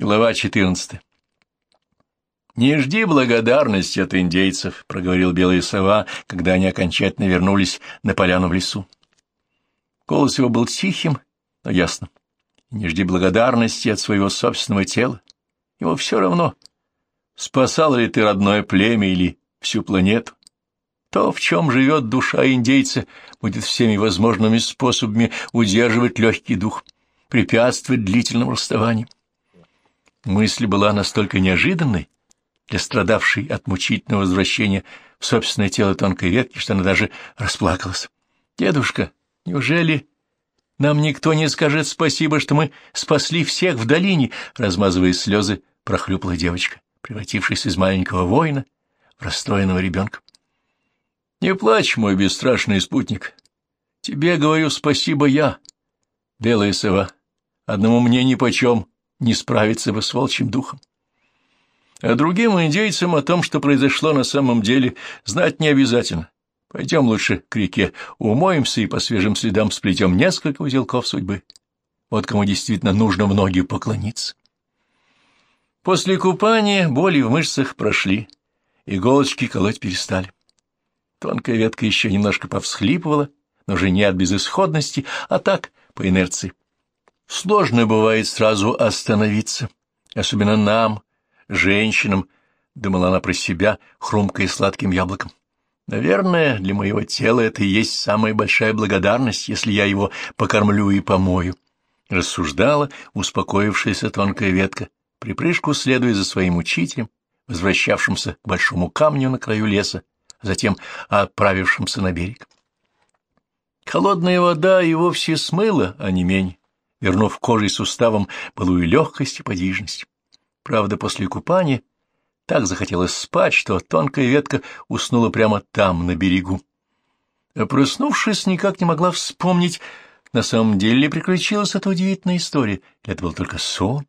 Глава 14. «Не жди благодарности от индейцев», — проговорил белая сова, когда они окончательно вернулись на поляну в лесу. Голос его был тихим, но ясным. «Не жди благодарности от своего собственного тела. Ему все равно, спасал ли ты родное племя или всю планету. То, в чем живет душа индейца, будет всеми возможными способами удерживать легкий дух, препятствовать длительному расставанию. Мысль была настолько неожиданной для страдавшей от мучительного возвращения в собственное тело тонкой ветки, что она даже расплакалась. «Дедушка, неужели нам никто не скажет спасибо, что мы спасли всех в долине?» Размазывая слезы, прохлюпала девочка, превратившись из маленького воина в расстроенного ребенка. «Не плачь, мой бесстрашный спутник. Тебе говорю спасибо я, белая сова. Одному мне нипочем не справиться бы с волчьим духом. А другим индейцам о том, что произошло на самом деле, знать не обязательно. Пойдем лучше к реке, умоемся и по свежим следам сплетем несколько узелков судьбы. Вот кому действительно нужно в ноги поклониться. После купания боли в мышцах прошли, иголочки колоть перестали. Тонкая ветка еще немножко повсхлипывала, но уже не от безысходности, а так, по инерции. Сложно бывает сразу остановиться, особенно нам, женщинам, — думала она про себя, хрумкая сладким яблоком. Наверное, для моего тела это и есть самая большая благодарность, если я его покормлю и помою. Рассуждала успокоившаяся тонкая ветка, припрыжку следуя за своим учителем, возвращавшимся к большому камню на краю леса, затем отправившимся на берег. Холодная вода и вовсе смыла, а не менее вернув кожей суставам былую легкость и подвижность. Правда, после купания так захотелось спать, что тонкая ветка уснула прямо там, на берегу. А проснувшись, никак не могла вспомнить, на самом деле приключилась эта удивительная история, это был только сон.